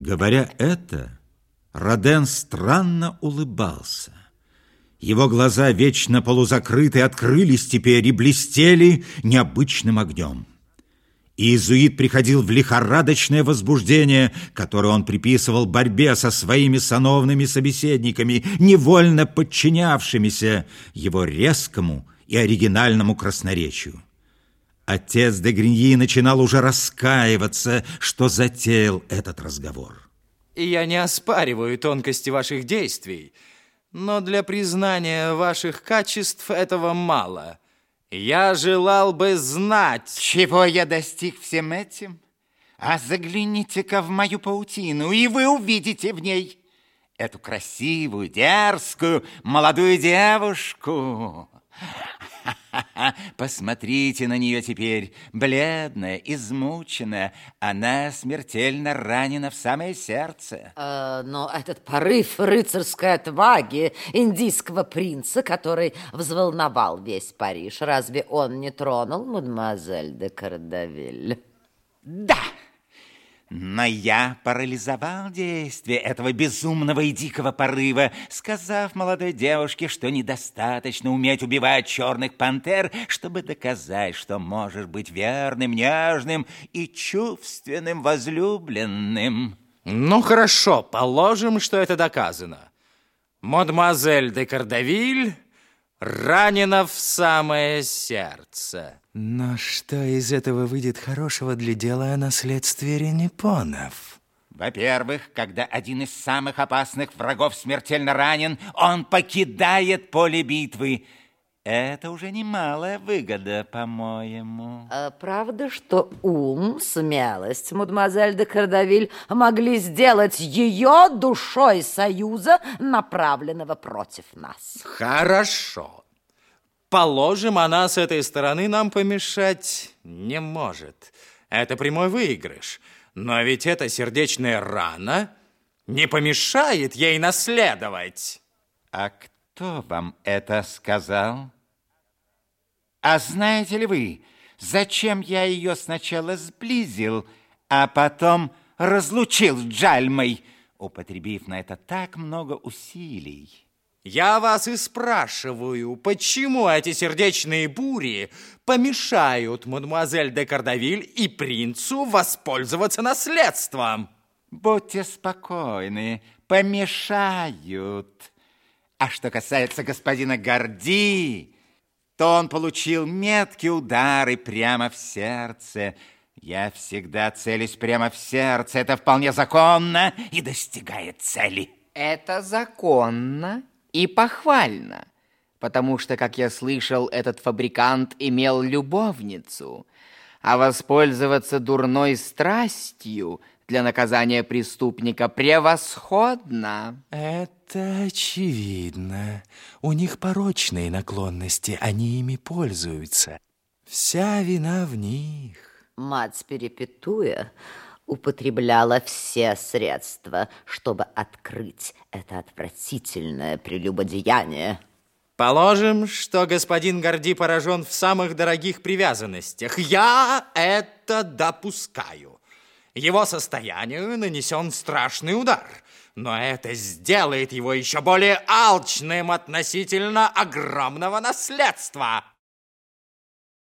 Говоря это, Роден странно улыбался. Его глаза, вечно полузакрытые, открылись теперь и блестели необычным огнем. Иезуит приходил в лихорадочное возбуждение, которое он приписывал борьбе со своими сановными собеседниками, невольно подчинявшимися его резкому и оригинальному красноречию. Отец де Гриньи начинал уже раскаиваться, что затеял этот разговор. И я не оспариваю тонкости ваших действий, но для признания ваших качеств этого мало. Я желал бы знать... Чего я достиг всем этим? А загляните-ка в мою паутину, и вы увидите в ней эту красивую, дерзкую, молодую девушку. Посмотрите на нее теперь, бледная, измученная. Она смертельно ранена в самое сердце. Э, но этот порыв рыцарской отваги индийского принца, который взволновал весь Париж, разве он не тронул мадемуазель де Кардавиль? Да! Но я парализовал действие этого безумного и дикого порыва, сказав молодой девушке, что недостаточно уметь убивать черных пантер, чтобы доказать, что можешь быть верным, нежным и чувственным возлюбленным. Ну, хорошо, положим, что это доказано. Мадемуазель де Кардавиль ранена в самое сердце. Но что из этого выйдет хорошего для дела о наследстве Ренепонов? Во-первых, когда один из самых опасных врагов смертельно ранен, он покидает поле битвы. Это уже немалая выгода, по-моему. А правда, что ум, смелость, мадемуазель де Кардавиль могли сделать ее душой союза, направленного против нас? Хорошо. Положим, она с этой стороны нам помешать не может. Это прямой выигрыш. Но ведь эта сердечная рана не помешает ей наследовать. А кто вам это сказал? А знаете ли вы, зачем я ее сначала сблизил, а потом разлучил с Джальмой, употребив на это так много усилий? Я вас и спрашиваю, почему эти сердечные бури помешают мадемуазель де Кардавиль и принцу воспользоваться наследством? Будьте спокойны, помешают. А что касается господина Горди, то он получил меткие удары прямо в сердце. Я всегда целюсь прямо в сердце. Это вполне законно и достигает цели. Это законно и похвально, потому что, как я слышал, этот фабрикант имел любовницу, а воспользоваться дурной страстью для наказания преступника превосходно. Это очевидно. У них порочные наклонности, они ими пользуются. Вся вина в них. Мать перепетуя, употребляла все средства, чтобы открыть это отвратительное прелюбодеяние. Положим, что господин Горди поражен в самых дорогих привязанностях. Я это допускаю. Его состоянию нанесен страшный удар, но это сделает его еще более алчным относительно огромного наследства.